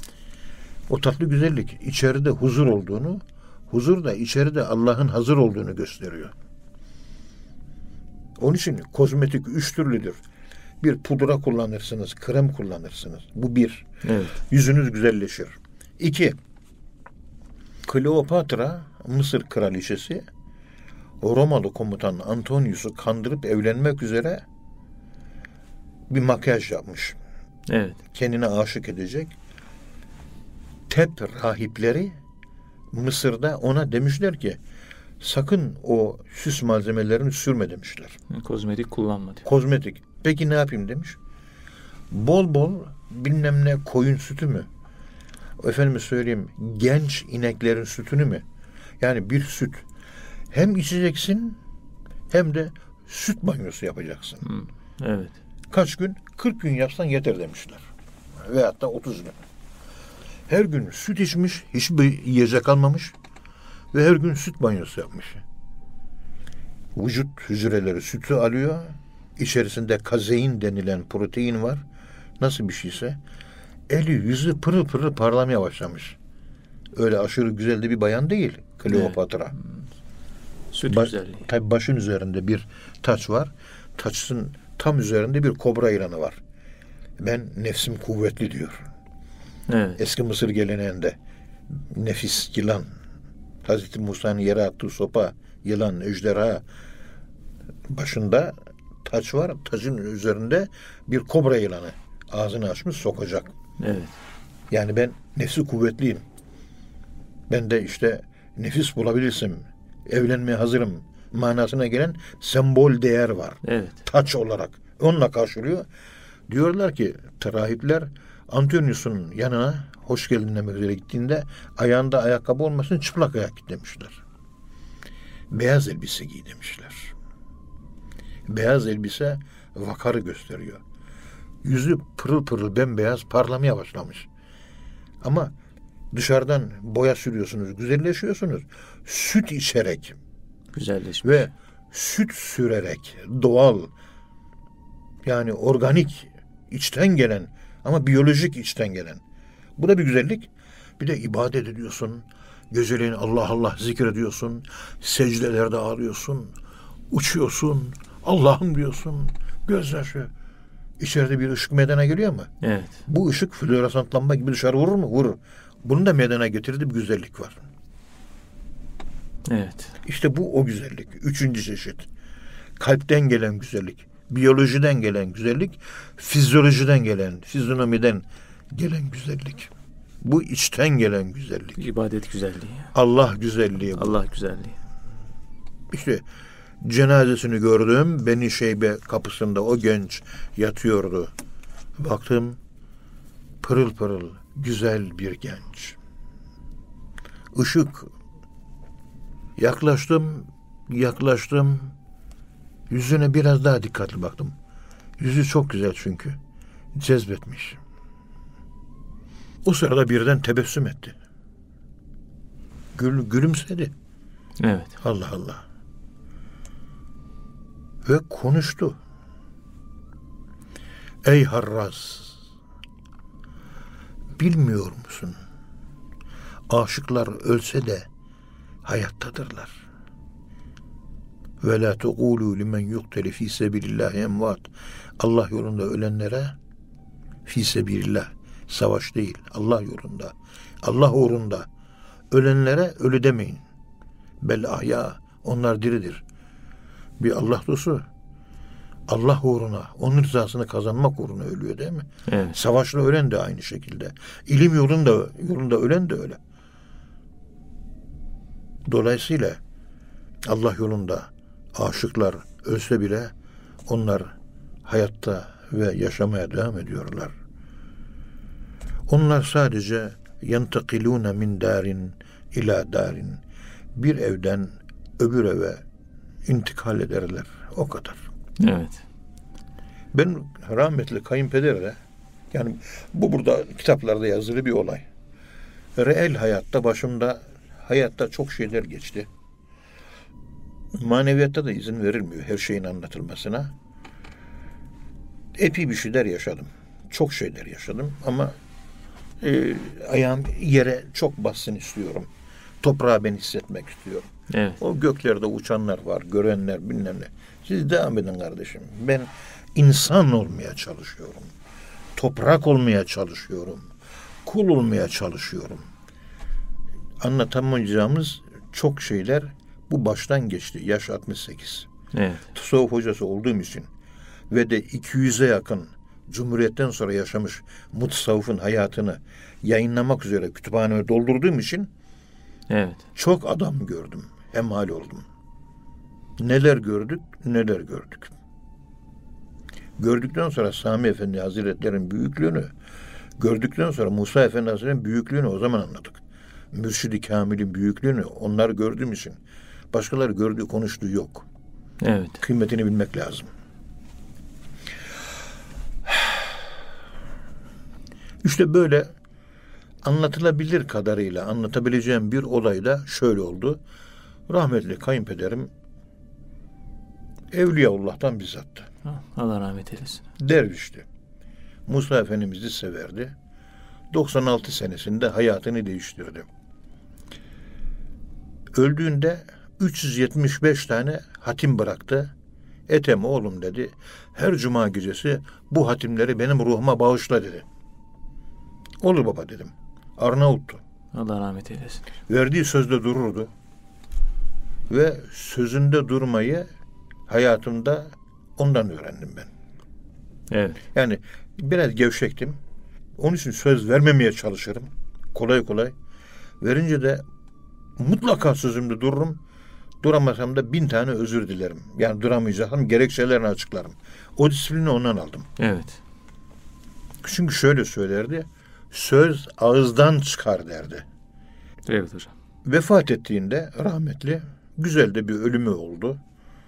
O tatlı güzellik içeride huzur olduğunu, huzur da içeride Allah'ın hazır olduğunu gösteriyor. Onun için kozmetik üç türlüdür. Bir pudra kullanırsınız, krem kullanırsınız. Bu bir. Evet. Yüzünüz güzelleşir. İki, Kleopatra, Mısır kraliçesi, Romalı komutan Antonius'u kandırıp evlenmek üzere bir makyaj yapmış. Evet. Kendine aşık edecek. Tep rahipleri Mısır'da ona demişler ki sakın o süs malzemelerini sürme demişler. Kozmetik kullanma diyor. Kozmetik. Peki ne yapayım demiş. Bol bol bilmem ne koyun sütü mü? Efendime söyleyeyim genç ineklerin sütünü mü? Yani bir süt. Hem içeceksin hem de süt banyosu yapacaksın. Evet. Kaç gün? 40 gün yapsan yeter demişler. Veyahut da 30 gün. Her gün süt içmiş, hiçbir yiyecek kalmamış ve her gün süt banyosu yapmış. Vücut hücreleri sütü alıyor. İçerisinde kazein denilen protein var. Nasıl bir şeyse. Eli yüzü pırıl pırıl parlamaya başlamış. Öyle aşırı güzel de bir bayan değil Kleopatra. Süt Ba- güzelliği. Tabi başın üzerinde bir taç var. Taçın tam üzerinde bir kobra yılanı var. Ben nefsim kuvvetli diyor. Evet. Eski Mısır geleneğinde nefis yılan. Hazreti Musa'nın yere attığı sopa, yılan, ejderha başında taç var. Tacın üzerinde bir kobra yılanı. Ağzını açmış sokacak. Evet. Yani ben nefsi kuvvetliyim. Ben de işte nefis bulabilirsem evlenmeye hazırım manasına gelen sembol değer var. Evet. Taç olarak. Onunla karşılıyor. Diyorlar ki rahipler Antonius'un yanına hoş geldin demek üzere gittiğinde ayağında ayakkabı olmasın çıplak ayak git demişler. Beyaz elbise giy demişler. Beyaz elbise vakarı gösteriyor. Yüzü pırıl pırıl bembeyaz parlamaya başlamış. Ama dışarıdan boya sürüyorsunuz, güzelleşiyorsunuz. Süt içerek Güzelleşmiş. ve süt sürerek doğal yani organik içten gelen ama biyolojik içten gelen. Bu da bir güzellik. Bir de ibadet ediyorsun. Geceleyin Allah Allah zikrediyorsun. Secdelerde ağlıyorsun. Uçuyorsun. Allah'ım diyorsun. Gözyaşı. İçeride bir ışık meydana geliyor mu? Evet. Bu ışık floresan lamba gibi dışarı vurur mu? Vurur. Bunun da meydana getirdiği bir güzellik var. Evet. İşte bu o güzellik. Üçüncü çeşit. Kalpten gelen güzellik. Biyolojiden gelen güzellik. Fizyolojiden gelen, fizyonomiden gelen güzellik. Bu içten gelen güzellik. İbadet güzelliği. Allah güzelliği bu. Allah güzelliği. İşte cenazesini gördüm. Beni Şeybe kapısında o genç yatıyordu. Baktım pırıl pırıl güzel bir genç. Işık. Yaklaştım, yaklaştım. Yüzüne biraz daha dikkatli baktım. Yüzü çok güzel çünkü. Cezbetmiş. O sırada birden tebessüm etti. Gül, gülümsedi. Evet. Allah Allah. Ve konuştu. Ey Harraz! Bilmiyor musun? Aşıklar ölse de hayattadırlar. Ve la tuqulu limen yuqtelu fi sebilillahi emvat. Allah yolunda ölenlere fi sebilillah savaş değil Allah yolunda Allah uğrunda ölenlere ölü demeyin. Bel ahya onlar diridir. Bir Allah dostu Allah uğruna, onun rızasını kazanmak uğruna ölüyor değil mi? Evet. Savaşla ölen de aynı şekilde. İlim yolunda yolunda ölen de öyle. Dolayısıyla Allah yolunda aşıklar ölse bile onlar hayatta ve yaşamaya devam ediyorlar. Onlar sadece yentakilune min darin ila darin bir evden öbür eve intikal ederler. O kadar. Evet. Ben rahmetli kayınpederle yani bu burada kitaplarda yazılı bir olay. Reel hayatta başımda hayatta çok şeyler geçti. Maneviyatta da izin verilmiyor her şeyin anlatılmasına. Epey bir şeyler yaşadım. Çok şeyler yaşadım ama e, ayağım yere çok bassın istiyorum. Toprağa ben hissetmek istiyorum. Evet. O göklerde uçanlar var, görenler bilmem ne. Siz devam edin kardeşim. Ben insan olmaya çalışıyorum. Toprak olmaya çalışıyorum. Kul olmaya çalışıyorum. Anlatamayacağımız çok şeyler bu baştan geçti. Yaş 68. Evet. Tasavvuf hocası olduğum için ve de 200'e yakın Cumhuriyet'ten sonra yaşamış mutasavvufun hayatını yayınlamak üzere kütüphaneme doldurduğum için Evet. çok adam gördüm. hemhal oldum. Neler gördük, neler gördük. Gördükten sonra Sami Efendi Hazretleri'nin büyüklüğünü, gördükten sonra Musa Efendi Hazretleri'nin büyüklüğünü o zaman anladık. Mürşidi Kamil'in büyüklüğünü onlar gördüğüm için başkaları gördüğü konuştuğu yok. Evet. Kıymetini bilmek lazım. İşte böyle anlatılabilir kadarıyla anlatabileceğim bir olay da şöyle oldu. Rahmetli kayınpederim Evliyaullah'tan bizzattı. Allah rahmet eylesin. Dervişti. Musa Efendimiz'i severdi. 96 senesinde hayatını değiştirdi. Öldüğünde 375 tane hatim bıraktı. Etem oğlum dedi. Her cuma gecesi bu hatimleri benim ruhuma bağışla dedi. Olur baba dedim. Arnavuttu. Allah rahmet eylesin. Verdiği sözde dururdu. Ve sözünde durmayı hayatımda ondan öğrendim ben. Evet. Yani biraz gevşektim. Onun için söz vermemeye çalışırım. Kolay kolay. Verince de mutlaka sözümde dururum. Duramasam da bin tane özür dilerim. Yani duramayacaksam gerekçelerini açıklarım. O disiplini ondan aldım. Evet. Çünkü şöyle söylerdi. Söz ağızdan çıkar derdi. Evet hocam. Vefat ettiğinde rahmetli güzel de bir ölümü oldu.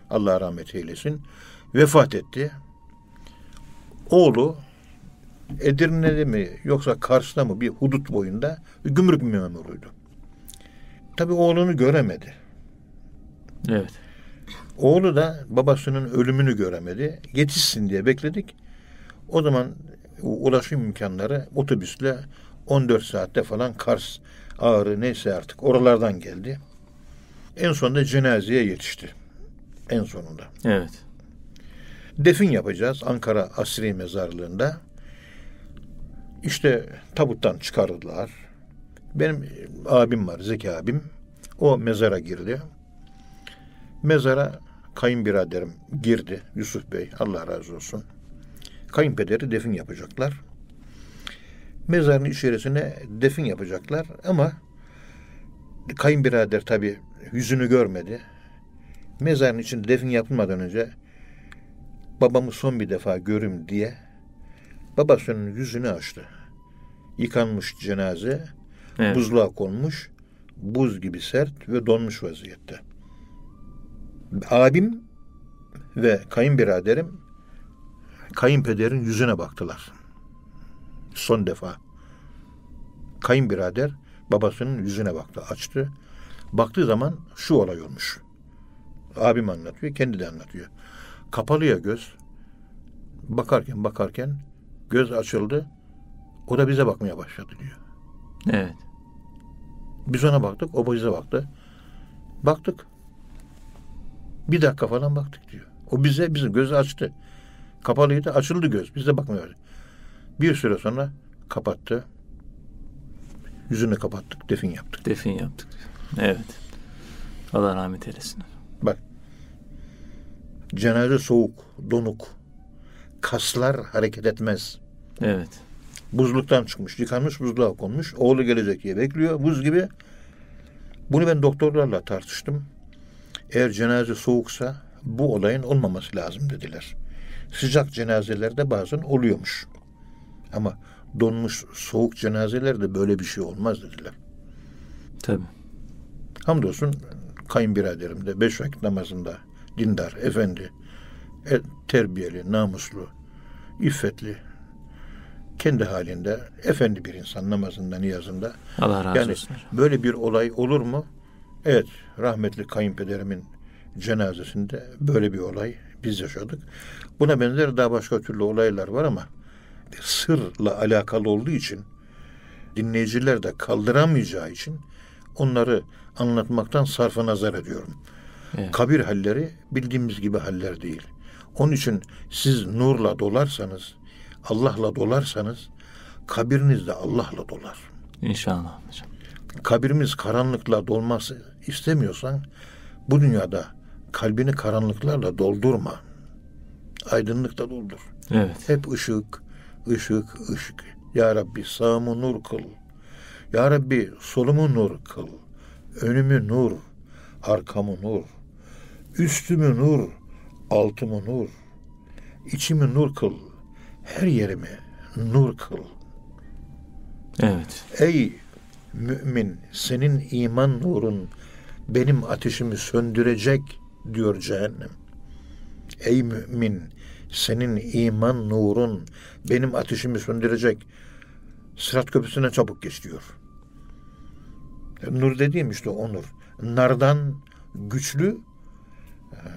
Allah rahmet eylesin. Vefat etti. Oğlu Edirne'de mi yoksa Kars'ta mı bir hudut boyunda bir gümrük memuruydu. Tabi oğlunu göremedi. Evet. Oğlu da babasının ölümünü göremedi. Yetişsin diye bekledik. O zaman ulaşım imkanları otobüsle 14 saatte falan Kars, Ağrı neyse artık oralardan geldi. En sonunda cenazeye yetişti. En sonunda. Evet. Defin yapacağız Ankara Asri Mezarlığı'nda. İşte tabuttan çıkardılar. Benim abim var, Zeki abim. O mezara girdi. Mezara kayınbiraderim girdi. Yusuf Bey, Allah razı olsun. Kayınpederi defin yapacaklar. Mezarın içerisine defin yapacaklar ama kayınbirader tabi yüzünü görmedi. Mezarın içinde defin yapılmadan önce babamı son bir defa görüm diye babasının yüzünü açtı. Yıkanmış cenaze, Evet. buzluğa konmuş, buz gibi sert ve donmuş vaziyette. Abim ve kayınbiraderim kayınpederin yüzüne baktılar. Son defa. Kayınbirader babasının yüzüne baktı, açtı. Baktığı zaman şu olay olmuş. Abim anlatıyor, kendi de anlatıyor. Kapalı ya göz. Bakarken bakarken göz açıldı. O da bize bakmaya başladı diyor. Evet. Biz ona baktık, o bize baktı. Baktık. Bir dakika falan baktık diyor. O bize, bizim gözü açtı. Kapalıydı, açıldı göz. Biz de bakmıyoruz. Bir süre sonra kapattı. Yüzünü kapattık, defin yaptık. Defin yaptık. Evet. Allah rahmet eylesin. Bak. Cenaze soğuk, donuk. Kaslar hareket etmez. Evet. Buzluktan çıkmış, yıkanmış buzluğa konmuş. Oğlu gelecek diye bekliyor, buz gibi. Bunu ben doktorlarla tartıştım. Eğer cenaze soğuksa bu olayın olmaması lazım dediler. Sıcak cenazelerde bazen oluyormuş. Ama donmuş soğuk cenazelerde böyle bir şey olmaz dediler. Tabii. Hamdolsun kayınbiraderim de beş vakit namazında dindar, efendi, e, terbiyeli, namuslu, iffetli, kendi halinde efendi bir insan namazında, niyazında. Allah razı Yani olsun. böyle bir olay olur mu? Evet, rahmetli kayınpederimin cenazesinde böyle bir olay biz yaşadık. Buna benzer daha başka türlü olaylar var ama sırla alakalı olduğu için dinleyiciler de kaldıramayacağı için onları anlatmaktan sarfa nazar ediyorum. Evet. Kabir halleri bildiğimiz gibi haller değil. Onun için siz nurla dolarsanız, Allah'la dolarsanız kabiriniz de Allah'la dolar. İnşallah hocam. Kabirimiz karanlıkla dolması istemiyorsan bu dünyada kalbini karanlıklarla doldurma. Aydınlıkla doldur. Evet. Hep ışık, ışık, ışık. Ya Rabbi sağımı nur kıl. Ya Rabbi solumu nur kıl. Önümü nur, arkamı nur, üstümü nur, altımı nur, içimi nur kıl, her yerimi nur kıl. Evet. Ey mümin senin iman nurun benim ateşimi söndürecek diyor cehennem. Ey mümin senin iman nurun benim ateşimi söndürecek. Sırat köprüsüne çabuk geç diyor. Nur dediğim işte o nur. Nardan güçlü,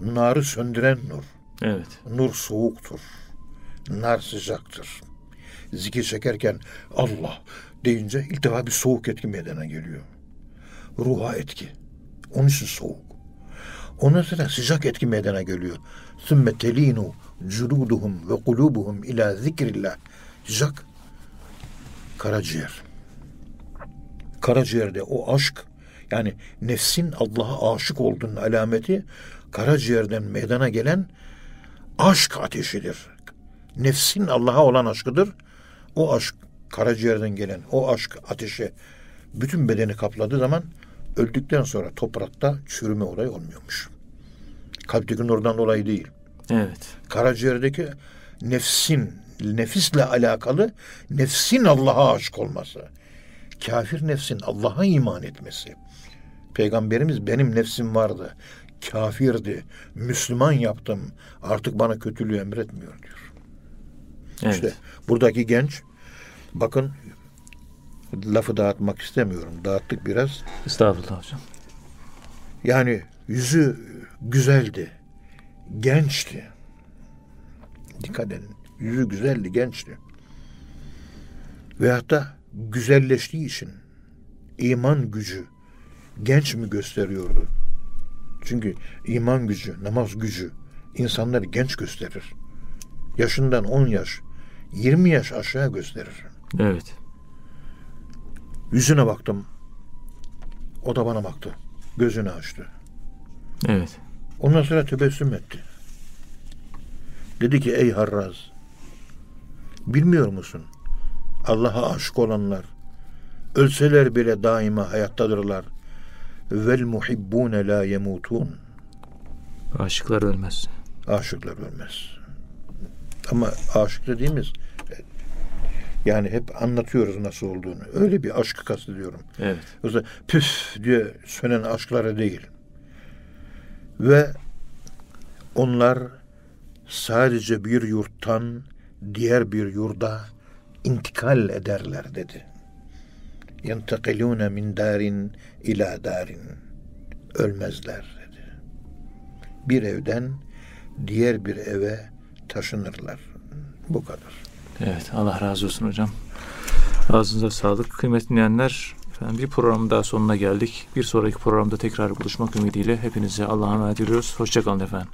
narı söndüren nur. Evet. Nur soğuktur. Nar sıcaktır. Zikir çekerken Allah deyince ilk defa bir soğuk etki meydana geliyor. Ruha etki. Onun için soğuk. Ondan sonra sıcak etki meydana geliyor. Sümme telinu culuduhum ve kulubuhum ila zikrillah. Sıcak karaciğer. Karaciğerde o aşk yani nefsin Allah'a aşık olduğunun alameti karaciğerden meydana gelen aşk ateşidir. Nefsin Allah'a olan aşkıdır. O aşk karaciğerden gelen o aşk ateşi bütün bedeni kapladığı zaman öldükten sonra toprakta çürüme olayı olmuyormuş. Kalpteki nurdan dolayı değil. Evet. Karaciğerdeki nefsin, nefisle alakalı nefsin Allah'a aşık olması. Kafir nefsin Allah'a iman etmesi. Peygamberimiz benim nefsim vardı. Kafirdi. Müslüman yaptım. Artık bana kötülüğü emretmiyor diyor. Evet. İşte buradaki genç bakın lafı dağıtmak istemiyorum. Dağıttık biraz. Estağfurullah hocam. Yani yüzü güzeldi. Gençti. Dikkat edin. Yüzü güzeldi, gençti. Veyahut da güzelleştiği için iman gücü genç mi gösteriyordu? Çünkü iman gücü, namaz gücü insanları genç gösterir. Yaşından 10 yaş, 20 yaş aşağı gösterir. Evet. Yüzüne baktım. O da bana baktı. Gözünü açtı. Evet. Ondan sonra tebessüm etti. Dedi ki ey Harraz bilmiyor musun? Allah'a aşık olanlar ölseler bile daima hayattadırlar. Vel muhibbune la yemutun. Aşıklar ölmez. Aşıklar ölmez. Ama aşık dediğimiz yani hep anlatıyoruz nasıl olduğunu. Öyle bir aşkı kastediyorum. Evet. Yoksa püf diye sönen aşklara değil. Ve onlar sadece bir yurttan diğer bir yurda intikal ederler dedi. Yentakilune min darin ila darin. Ölmezler dedi. Bir evden diğer bir eve taşınırlar. Bu kadar. Evet. Allah razı olsun hocam. Ağzınıza sağlık. Kıymetli dinleyenler, efendim bir programın daha sonuna geldik. Bir sonraki programda tekrar buluşmak ümidiyle hepinize Allah'a emanet ediyoruz. Hoşçakalın efendim.